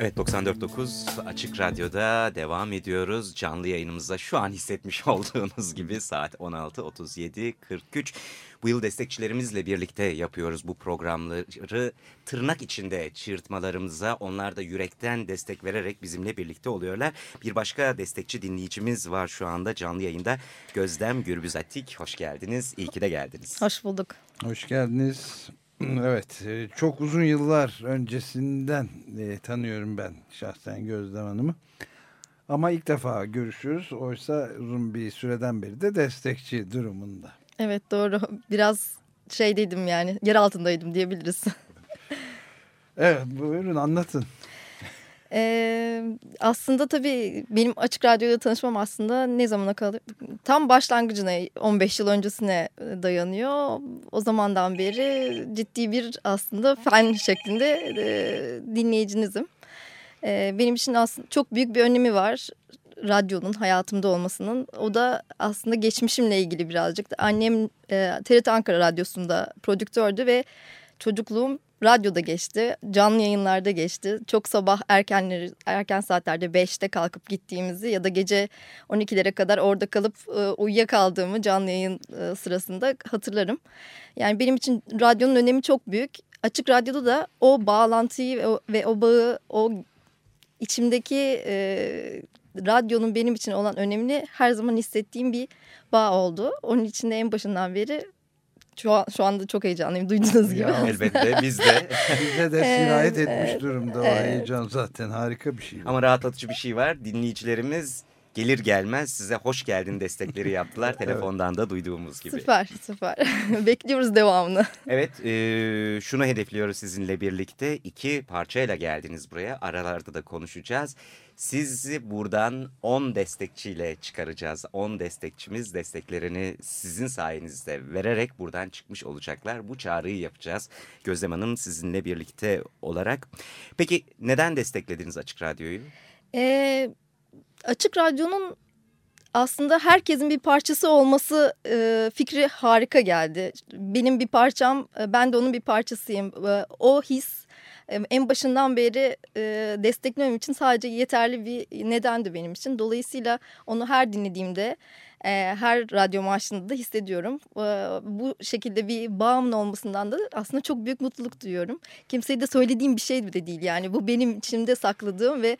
Evet 94.9 Açık Radyo'da devam ediyoruz. Canlı yayınımızda şu an hissetmiş olduğunuz gibi saat 16.37.43. Bu yıl destekçilerimizle birlikte yapıyoruz bu programları. Tırnak içinde çığırtmalarımıza onlar da yürekten destek vererek bizimle birlikte oluyorlar. Bir başka destekçi dinleyicimiz var şu anda canlı yayında. Gözlem Gürbüz Atik hoş geldiniz. İyi ki de geldiniz. Hoş bulduk. Hoş geldiniz. Evet, e, çok uzun yıllar öncesinden e, tanıyorum ben şahsen Gözlem Hanım'ı. Ama ilk defa görüşürüz. Oysa uzun bir süreden beri de destekçi durumunda. Evet doğru. Biraz şeydeydim yani yer altındaydım diyebiliriz. evet buyurun anlatın. Ee, aslında tabii benim Açık Radyo'da tanışmam aslında ne zamana kadar tam başlangıcına 15 yıl öncesine dayanıyor. O zamandan beri ciddi bir aslında fen şeklinde e, dinleyicinizim. E, benim için aslında çok büyük bir önemi var radyonun hayatımda olmasının. O da aslında geçmişimle ilgili birazcık. Annem e, TRT Ankara Radyosu'nda prodüktördü ve çocukluğum radyoda geçti, canlı yayınlarda geçti. Çok sabah erkenleri, erken saatlerde 5'te kalkıp gittiğimizi ya da gece 12'lere kadar orada kalıp e, uyuyakaldığımı canlı yayın e, sırasında hatırlarım. Yani benim için radyonun önemi çok büyük. Açık Radyo'da da o bağlantıyı ve o bağı, o içimdeki e, radyonun benim için olan önemli her zaman hissettiğim bir bağ oldu. Onun için de en başından beri şu, an, şu anda çok heyecanlıyım duyduğunuz gibi. Ya, elbette biz de. Bize de sirayet etmiş durumda o heyecan zaten harika bir şey. Ama rahatlatıcı bir şey var. Dinleyicilerimiz gelir gelmez size hoş geldin destekleri yaptılar. Telefondan da duyduğumuz gibi. Süper süper. Bekliyoruz devamını. Evet e, şunu hedefliyoruz sizinle birlikte. iki parçayla geldiniz buraya. Aralarda da konuşacağız. Sizi buradan 10 destekçiyle çıkaracağız. 10 destekçimiz desteklerini sizin sayenizde vererek buradan çıkmış olacaklar. Bu çağrıyı yapacağız. Gözlem Hanım sizinle birlikte olarak. Peki neden desteklediniz Açık Radyo'yu? Ee, Açık Radyo'nun aslında herkesin bir parçası olması e, fikri harika geldi. Benim bir parçam, e, ben de onun bir parçasıyım. E, o his en başından beri e, desteklemem için sadece yeterli bir nedendi benim için. Dolayısıyla onu her dinlediğimde e, her radyo maaşında da hissediyorum. E, bu şekilde bir bağımın olmasından da aslında çok büyük mutluluk duyuyorum. Kimseye de söylediğim bir şey de değil yani. Bu benim içimde sakladığım ve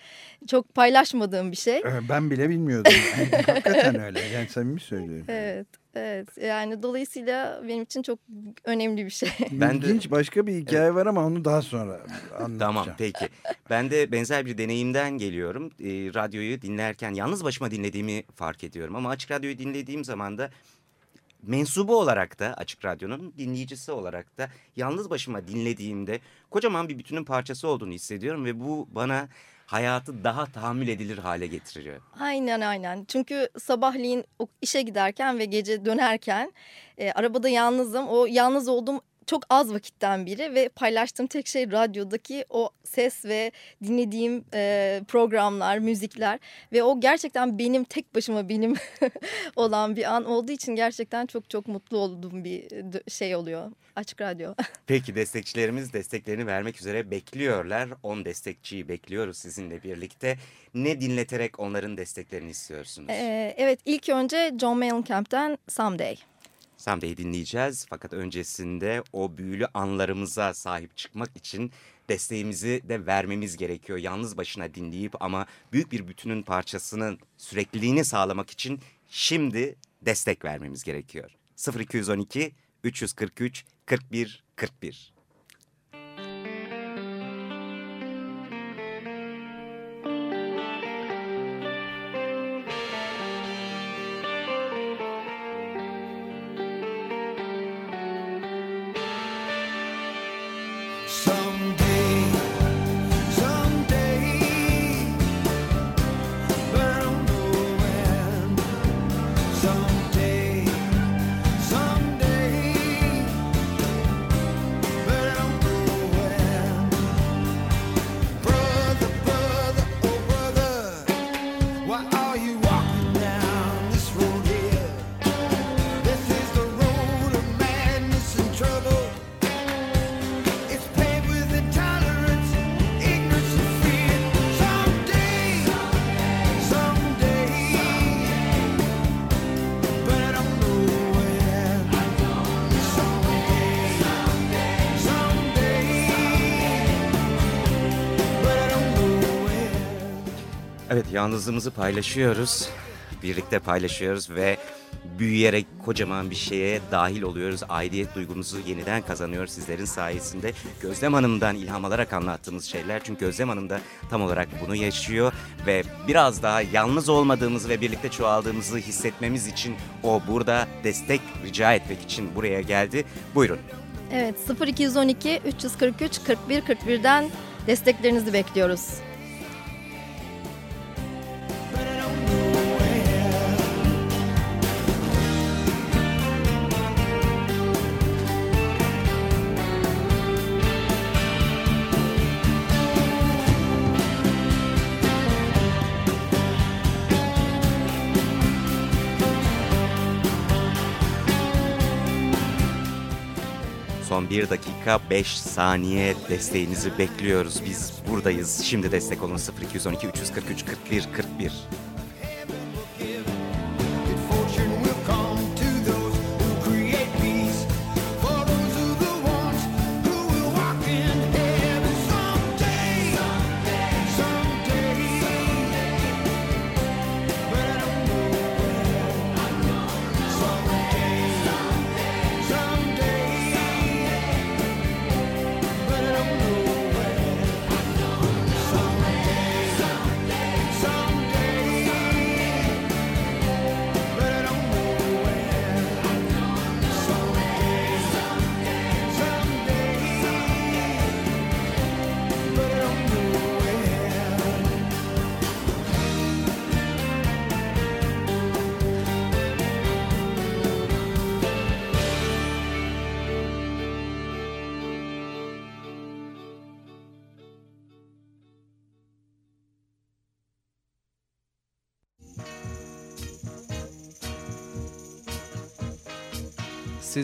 çok paylaşmadığım bir şey. Ben bile bilmiyordum. Hakikaten öyle. Yani samimi söylüyorum. Evet. Evet yani dolayısıyla benim için çok önemli bir şey. Ben İlginç de, başka bir hikaye evet. var ama onu daha sonra anlatacağım. Tamam peki. Ben de benzer bir deneyimden geliyorum. E, radyoyu dinlerken yalnız başıma dinlediğimi fark ediyorum. Ama Açık Radyo'yu dinlediğim zaman da mensubu olarak da Açık Radyo'nun dinleyicisi olarak da yalnız başıma dinlediğimde kocaman bir bütünün parçası olduğunu hissediyorum. Ve bu bana hayatı daha tahammül edilir hale getiriyor. Aynen aynen. Çünkü sabahleyin işe giderken ve gece dönerken e, arabada yalnızım. O yalnız olduğum çok az vakitten biri ve paylaştığım tek şey radyodaki o ses ve dinlediğim e, programlar, müzikler ve o gerçekten benim tek başıma benim olan bir an olduğu için gerçekten çok çok mutlu olduğum bir şey oluyor. Açık Radyo. Peki destekçilerimiz desteklerini vermek üzere bekliyorlar. 10 destekçiyi bekliyoruz sizinle birlikte. Ne dinleterek onların desteklerini istiyorsunuz? Ee, evet ilk önce John Mellencamp'ten Someday. Samde'yi dinleyeceğiz. Fakat öncesinde o büyülü anlarımıza sahip çıkmak için desteğimizi de vermemiz gerekiyor. Yalnız başına dinleyip ama büyük bir bütünün parçasının sürekliliğini sağlamak için şimdi destek vermemiz gerekiyor. 0212 343 41 41 Evet yalnızlığımızı paylaşıyoruz. Birlikte paylaşıyoruz ve büyüyerek kocaman bir şeye dahil oluyoruz. Aidiyet duygumuzu yeniden kazanıyoruz sizlerin sayesinde. Gözlem Hanım'dan ilham alarak anlattığımız şeyler. Çünkü Gözlem Hanım da tam olarak bunu yaşıyor. Ve biraz daha yalnız olmadığımızı ve birlikte çoğaldığımızı hissetmemiz için o burada destek rica etmek için buraya geldi. Buyurun. Evet 0212 343 41 41'den desteklerinizi bekliyoruz. Son 1 dakika 5 saniye desteğinizi bekliyoruz. Biz buradayız. Şimdi destek olun 0212 343 41 41.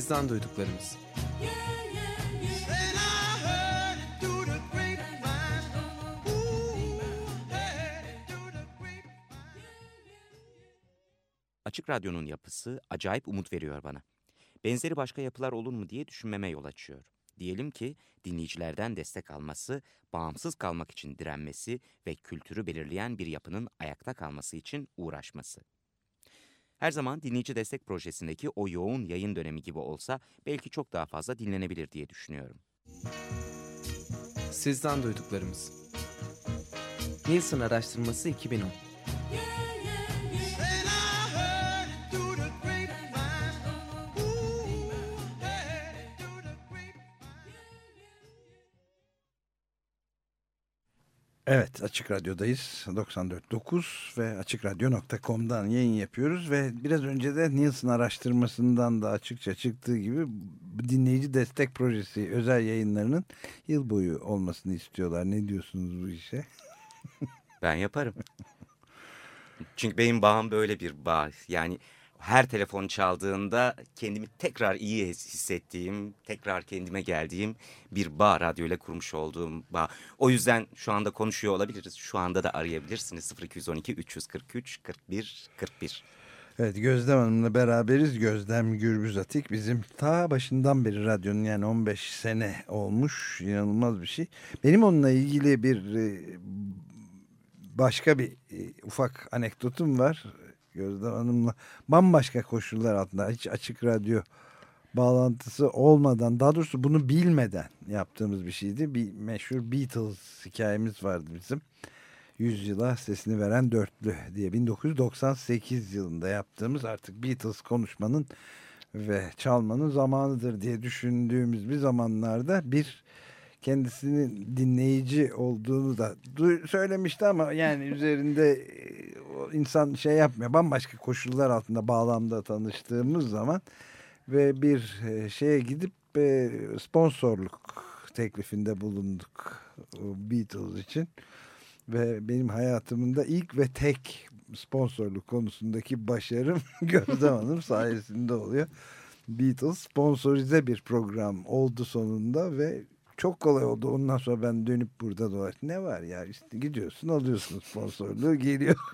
the grapevine. Açık Radyo'nun yapısı acayip umut veriyor bana. Benzeri başka yapılar olur mu diye düşünmeme yol açıyor. Diyelim ki dinleyicilerden destek alması, bağımsız kalmak için direnmesi ve kültürü belirleyen bir yapının ayakta kalması için uğraşması. Her zaman dinleyici destek projesindeki o yoğun yayın dönemi gibi olsa belki çok daha fazla dinlenebilir diye düşünüyorum. Sizden duyduklarımız. Nielsen araştırması 2010. Evet Açık Radyo'dayız 94.9 ve AçıkRadyo.com'dan yayın yapıyoruz ve biraz önce de Nielsen araştırmasından da açıkça çıktığı gibi dinleyici destek projesi özel yayınlarının yıl boyu olmasını istiyorlar. Ne diyorsunuz bu işe? Ben yaparım. Çünkü benim bağım böyle bir bağ. Yani her telefon çaldığında kendimi tekrar iyi hissettiğim, tekrar kendime geldiğim bir bağ radyoyla kurmuş olduğum bağ. O yüzden şu anda konuşuyor olabiliriz. Şu anda da arayabilirsiniz 0212 343 41 41. Evet Gözlem Hanım'la beraberiz. Gözlem Gürbüz Atik bizim ta başından beri radyonun yani 15 sene olmuş. inanılmaz bir şey. Benim onunla ilgili bir e, başka bir e, ufak anekdotum var. Gözlem Hanım'la bambaşka koşullar altında hiç açık radyo bağlantısı olmadan daha doğrusu bunu bilmeden yaptığımız bir şeydi. Bir meşhur Beatles hikayemiz vardı bizim. Yüzyıla sesini veren dörtlü diye 1998 yılında yaptığımız artık Beatles konuşmanın ve çalmanın zamanıdır diye düşündüğümüz bir zamanlarda bir kendisinin dinleyici olduğunu da söylemişti ama yani üzerinde e, insan şey yapmıyor. Bambaşka koşullar altında bağlamda tanıştığımız zaman ve bir e, şeye gidip e, sponsorluk teklifinde bulunduk Beatles için ve benim hayatımın da ilk ve tek sponsorluk konusundaki başarım Gözlem Hanım sayesinde oluyor. Beatles sponsorize bir program oldu sonunda ve çok kolay oldu. Ondan sonra ben dönüp burada dolaş. Ne var ya işte gidiyorsun alıyorsun sponsorluğu geliyorsun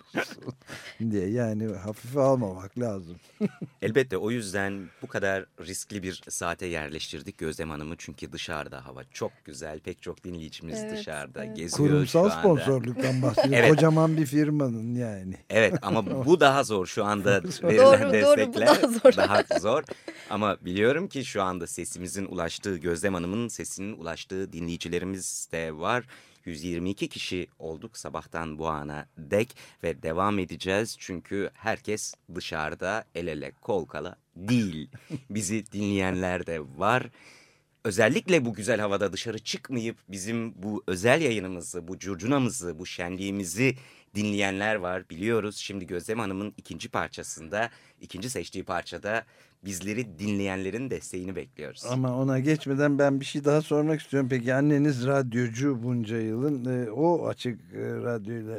diye. Yani hafife almamak lazım. Elbette o yüzden bu kadar riskli bir saate yerleştirdik Gözlem Hanım'ı. Çünkü dışarıda hava çok güzel. Pek çok dinleyicimiz Evet, dışarıda evet. geziyor Kurumsal şu anda. sponsorluktan bahsediyor. Evet. Kocaman bir firmanın yani. Evet ama bu daha zor şu anda Doğru, verilen doğru, bu destekler daha zor. daha zor. Ama biliyorum ki şu anda sesimizin ulaştığı Gözlem Hanım'ın sesinin ulaştığı dinleyicilerimiz de var. 122 kişi olduk sabahtan bu ana dek ve devam edeceğiz çünkü herkes dışarıda el ele kol kala değil. Bizi dinleyenler de var. Özellikle bu güzel havada dışarı çıkmayıp bizim bu özel yayınımızı, bu curcunamızı, bu şenliğimizi dinleyenler var biliyoruz. Şimdi Gözlem Hanım'ın ikinci parçasında, ikinci seçtiği parçada bizleri dinleyenlerin desteğini bekliyoruz. Ama ona geçmeden ben bir şey daha sormak istiyorum. Peki anneniz radyocu bunca yılın. E, o açık e, radyoyla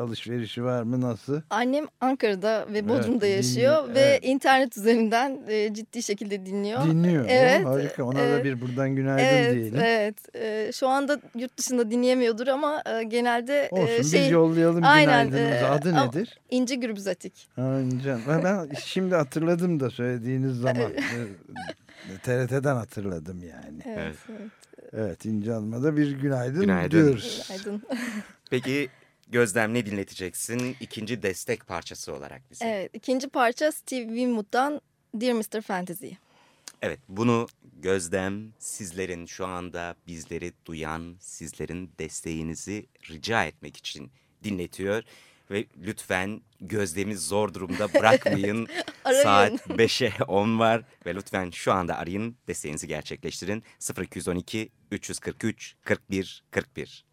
alışverişi var mı? Nasıl? Annem Ankara'da ve Bodrum'da Evet, yaşıyor dinliyor, ve evet. internet üzerinden e, ciddi şekilde dinliyor. Dinliyor. Evet, O harika. Ona da evet. bir buradan günaydın Evet, diyelim. evet. E, şu anda yurt dışında dinleyemiyordur ama e, genelde e, Olsun şey biz yollayalım Aynen, günaydınınızı. e, Adı nedir? İnci Gürbüzatik. Ha, İncan. Ben, ben şimdi hatırladım da söylediğiniz zaman. E, TRT'den hatırladım yani. Evet, Evet. İnci Hanım'a da bir günaydın, Günaydın. diyoruz. Günaydın. Peki Gözlem ne dinleteceksin ikinci destek parçası olarak bize? evet, ikinci parça Steve Winwood'dan Dear Mr. Fantasy. Evet bunu Gözlem sizlerin şu anda bizleri duyan sizlerin desteğinizi rica etmek için dinletiyor. Ve lütfen Gözlem'i zor durumda bırakmayın. Saat 5'e 10 var ve lütfen şu anda arayın desteğinizi gerçekleştirin. 0212 343 41 41.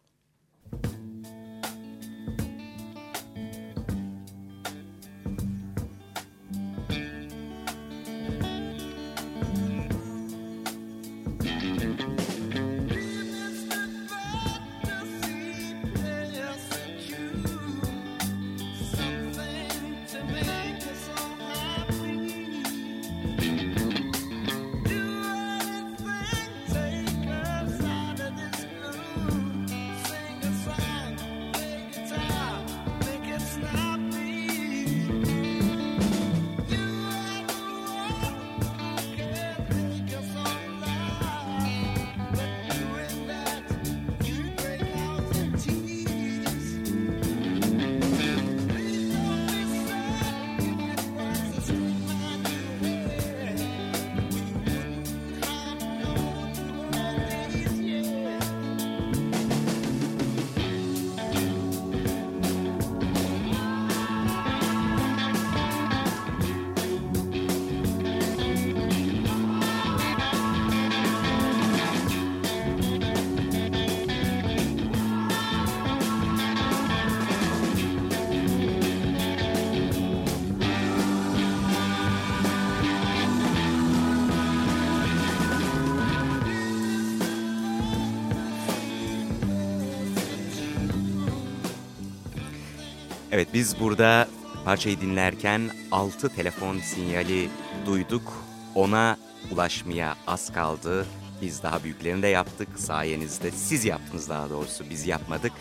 Evet biz burada parçayı dinlerken 6 telefon sinyali duyduk. Ona ulaşmaya az kaldı. Biz daha büyüklerini de yaptık sayenizde. Siz yaptınız daha doğrusu biz yapmadık.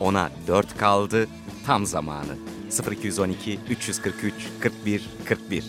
Ona 4 kaldı. Tam zamanı. 0212 343 41 41.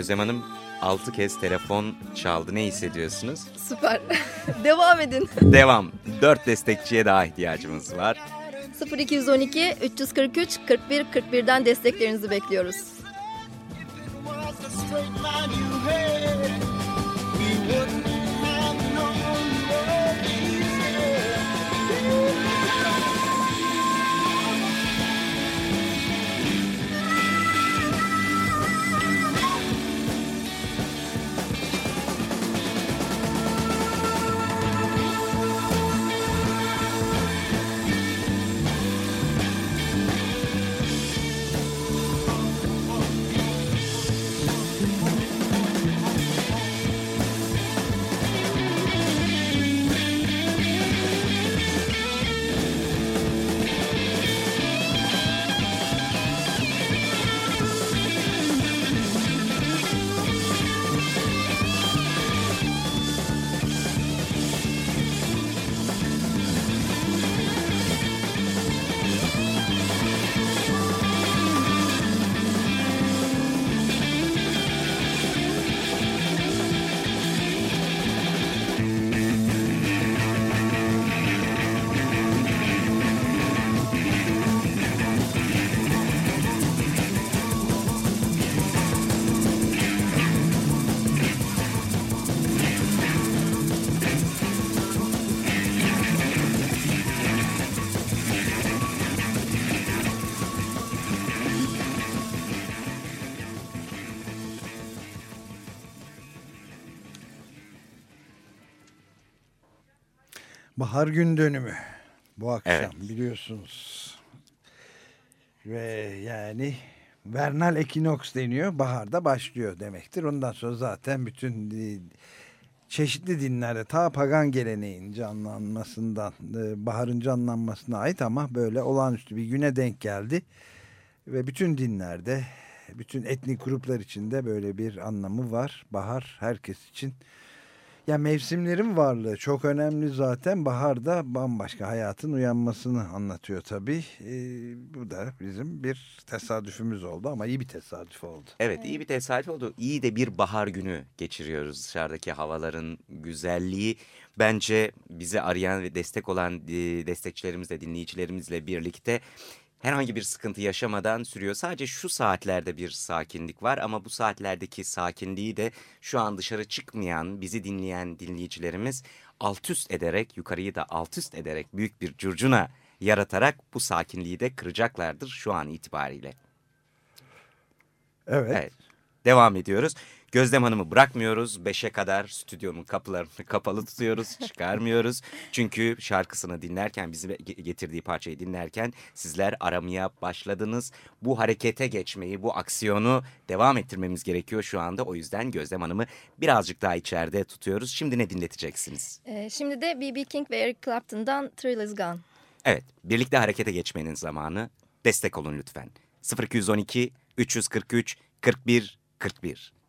Gözlem Hanım 6 kez telefon çaldı. Ne hissediyorsunuz? Süper. Devam edin. Devam. 4 destekçiye daha ihtiyacımız var. 0212 343 41 41'den desteklerinizi bekliyoruz. Bahar gün dönümü bu akşam Evet. biliyorsunuz. Ve yani vernal ekinoks deniyor. Baharda başlıyor demektir. Ondan sonra zaten bütün çeşitli dinlerde ta pagan geleneğin canlanmasından e, baharın canlanmasına ait ama böyle olağanüstü bir güne denk geldi. Ve bütün dinlerde bütün etnik gruplar içinde böyle bir anlamı var. Bahar herkes için ya mevsimlerin varlığı çok önemli zaten. Baharda bambaşka hayatın uyanmasını anlatıyor tabii. Ee, bu da bizim bir tesadüfümüz oldu ama iyi bir tesadüf oldu. Evet iyi bir tesadüf oldu. İyi de bir bahar günü geçiriyoruz. Dışarıdaki havaların güzelliği bence bizi arayan ve destek olan e, destekçilerimizle, dinleyicilerimizle birlikte herhangi bir sıkıntı yaşamadan sürüyor. Sadece şu saatlerde bir sakinlik var ama bu saatlerdeki sakinliği de şu an dışarı çıkmayan, bizi dinleyen dinleyicilerimiz alt üst ederek, yukarıyı da alt üst ederek büyük bir curcuna yaratarak bu sakinliği de kıracaklardır şu an itibariyle. Evet. Evet. Devam ediyoruz. Gözlem Hanım'ı bırakmıyoruz. Beşe kadar stüdyonun kapılarını kapalı tutuyoruz. Çıkarmıyoruz. Çünkü şarkısını dinlerken, bizi ge- getirdiği parçayı dinlerken sizler aramaya başladınız. Bu harekete geçmeyi, bu aksiyonu devam ettirmemiz gerekiyor şu anda. O yüzden Gözlem Hanım'ı birazcık daha içeride tutuyoruz. Şimdi ne dinleteceksiniz? Ee, şimdi de B.B. King ve Eric Clapton'dan Thrill Is Gone. Evet, birlikte harekete geçmenin zamanı. Destek olun lütfen. 0212 343 41 41.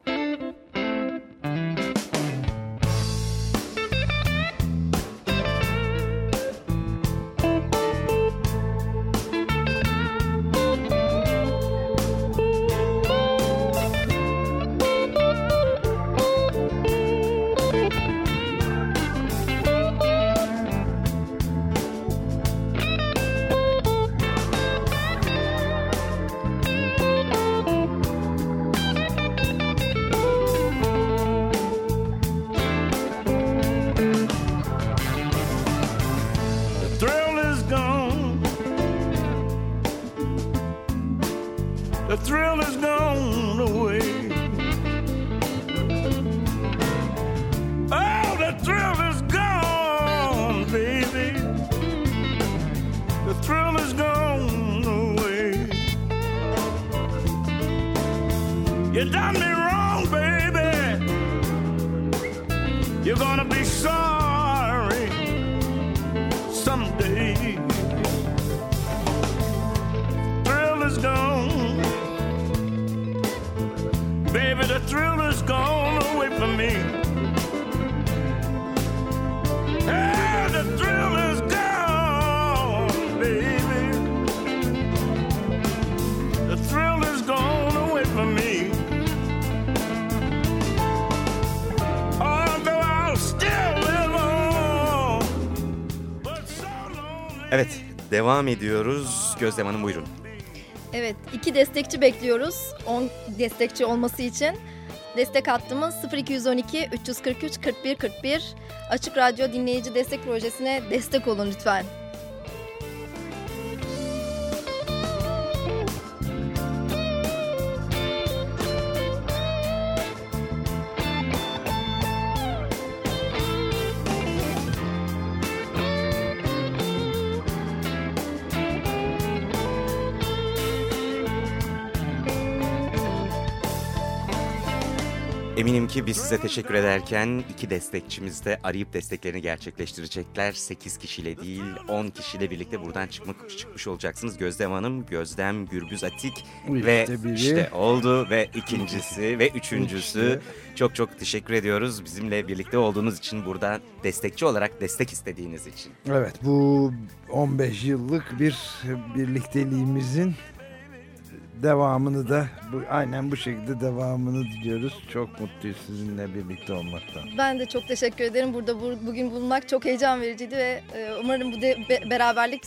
thrill is gone away from me. Hey, the thrill is gone, baby. The thrill is gone away from me. Although I'll still live on, but so lonely. Evet, devam ediyoruz. Gözlem Hanım buyurun. Evet, iki destekçi bekliyoruz. On destekçi olması için. Destek hattımız 0212 343 41 41. Açık Radyo Dinleyici Destek Projesi'ne destek olun lütfen. Eminim ki biz size teşekkür ederken iki destekçimiz de arayıp desteklerini gerçekleştirecekler. 8 kişiyle değil 10 kişiyle birlikte buradan çıkmak çıkmış olacaksınız. Gözlem Hanım, Gözlem Gürbüz Atik İşte ve biri. işte oldu ve ikincisi ve üçüncüsü. Çok çok teşekkür ediyoruz bizimle birlikte olduğunuz için buradan destekçi olarak destek istediğiniz için. Evet bu 15 yıllık bir birlikteliğimizin devamını da bu, aynen bu şekilde devamını diliyoruz. Çok mutluyuz sizinle birlikte olmaktan. Ben de çok teşekkür ederim. Burada bu- bugün bulunmak çok heyecan vericiydi ve e, umarım bu de- be- beraberlik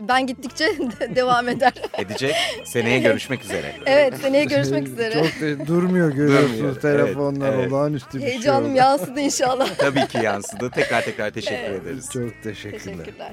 ben gittikçe de- devam eder. Edecek. Seneye görüşmek üzere. evet, seneye görüşmek üzere. Çok da durmuyor görüyorsunuz Durmuyor, telefonlar evet, evet. olağanüstü bir Heyecanım şey yansıdı inşallah. Tabii ki yansıdı. Tekrar tekrar teşekkür Evet. ederiz. Çok teşekkürler. Teşekkürler.